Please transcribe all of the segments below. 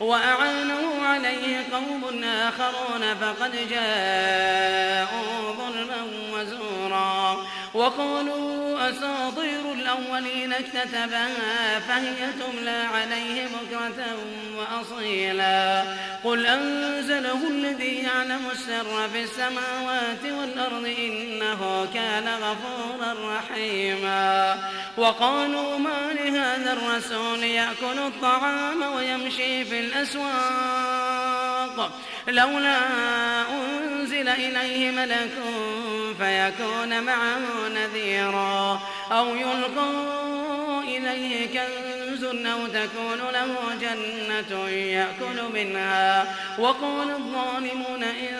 وأعانه عليه قوم آخرون فقد جاءوا ظلما وزورا وقالوا أساطير الأولين اكتتبها فهي تملى عليه بكرة وأصيلا قل أنزله الذي يعلم السر في السماوات والأرض إنه كان غفورا رحيما وقالوا ما لهذا الرسول يأكل الطعام ويمشي في الأسواق. لولا أنزل إليه ملك فيكون معه نذيرا. أو يلقى إليه كنز أو تكون له جنة يأكل منها. وقال الظالمون إن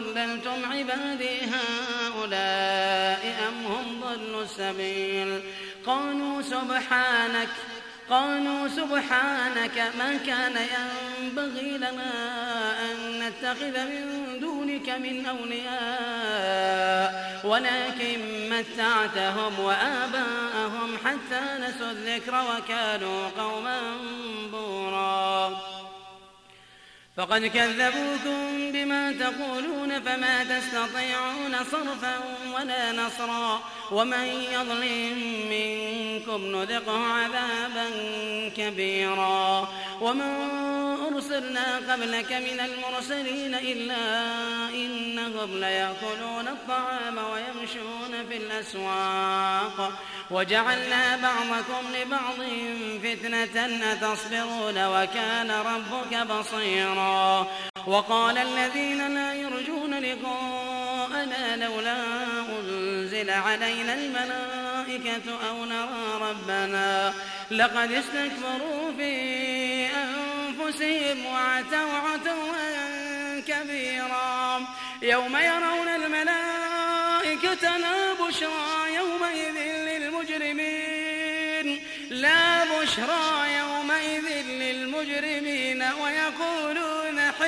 أضللتم عبادي هؤلاء أم هم ضلوا السبيل؟ قالوا سبحانك قالوا سبحانك ما كان ينبغي لنا أن نتخذ من دونك من أولياء ولكن متعتهم وآباءهم حتى نسوا الذكر وكانوا قوما بورا. فقد كذبوكم بما تقولون فما تستطيعون صرفا ولا نصرا ومن يظلم منكم نذقه عذابا كبيرا وما أرسلنا قبلك من المرسلين إلا إنهم ليأكلون الطعام ويمشون في الأسواق وجعلنا بعضكم لبعض فتنة أتصبرون وكان ربك بصيرا وقال الذين لا يرجون لقاءنا لولا أنزل علينا الملائكة أو نرى ربنا لقد استكبروا في أنفسهم وعتوا عتوا كبيرا يوم يرون الملائكة لا بشرى يومئذ للمجرمين لا بشرى يومئذ للمجرمين للمجرمين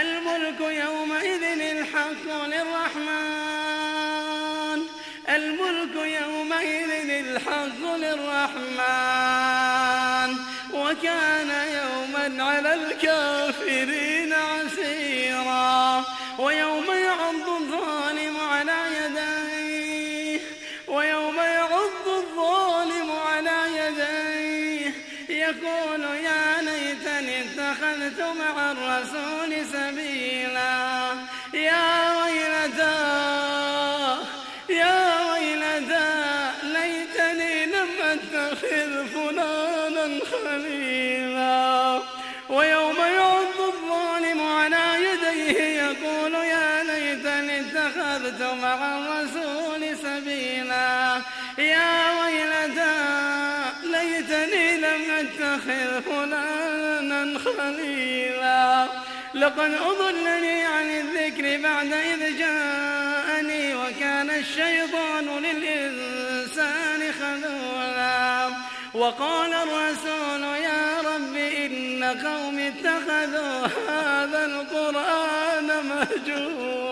الملك يومئذ الحق للرحمن. الملك يومئذ الحق للرحمن. وكان يوما على الكافرين عسيرا. ويوم يعض الظالم على يديه. ويوم يعض الظالم على يديه. يقول يا ليتني اتخذت مع الرسول يا ويلتى ليتني لم أتخذ فلانا خليلا. لقد أضلني عن الذكر بعد إذ جاءني وكان الشيطان للإنسان خذولا. وقال الرسول يا رب إن قوم اتخذوا هذا القرآن مهجورا.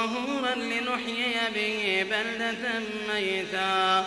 طهورا لنحيي به بلدة ميتا.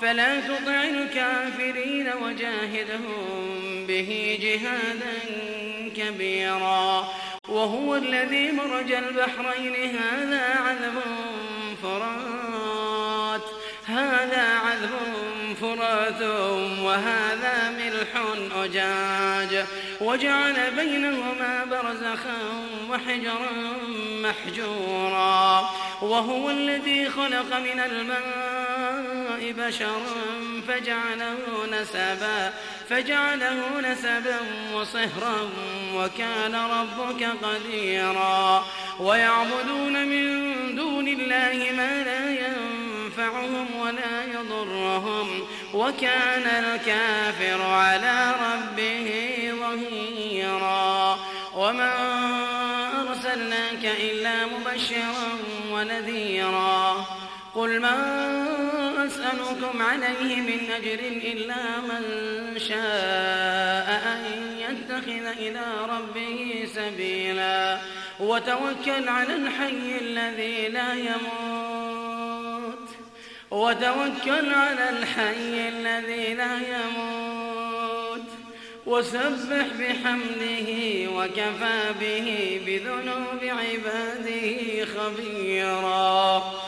فلا تطع الكافرين وجاهدهم به جهادا كبيرا. وهو الذي مرج البحرين. هذا عذب فرات. هذا عذب فرات وهذا ملح أجاج. وجعل بينهما برزخا وحجرا محجورا. وهو الذي خلق من الماء بشرا فجعله نسبا فجعله نسبا وصهرا وكان ربك قديرا. ويعبدون من دون الله ما لا ينفعهم ولا يضرهم وكان الكافر على ربه ظهيرا. وما أرسلناك إلا مبشرا ونذيرا. قل ما أسألكم عليه من أجر إلا من شاء أن يتخذ إلى ربه سبيلا. وتوكل على الحي الذي لا يموت. وتوكل على الحي الذي لا يموت. وسبح بحمده وكفى به بذنوب عباده خبيرا.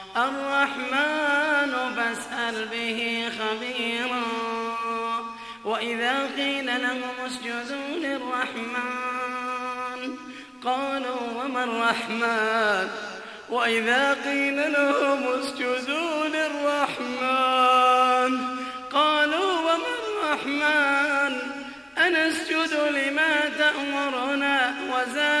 الرحمن فاسأل به خبيرا. وإذا قيل لهم اسجدوا للرحمن قالوا وما الرحمن؟ وإذا قيل لهم اسجدوا للرحمن قالوا وما الرحمن؟ أنسجد لما تأمرنا وزادهم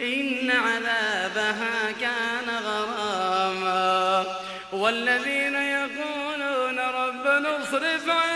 إن عذابها كان غراما والذين يقولون ربنا اصرف عنا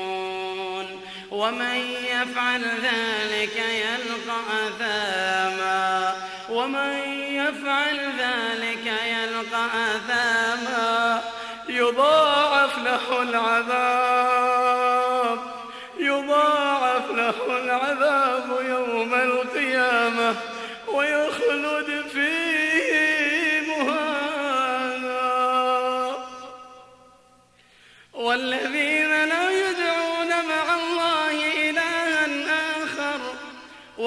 ومن يفعل ذلك يلقى أثاما. ومن يفعل ذلك يلقى أثاما. يضاعف له العذاب. يضاعف له العذاب يوم القيامة. ويخلد فيه مهانا. والذين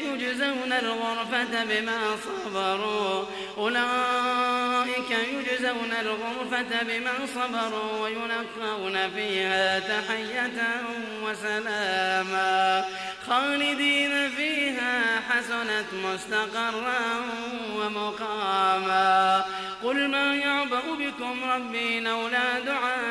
يجزون الغرفة بما صبروا. أولئك يجزون الغرفة بما صبروا ويلقون فيها تحية وسلاما. خالدين فيها حسنت مستقرا ومقاما. قل ما يعبأ بكم ربي لولا دعاؤكم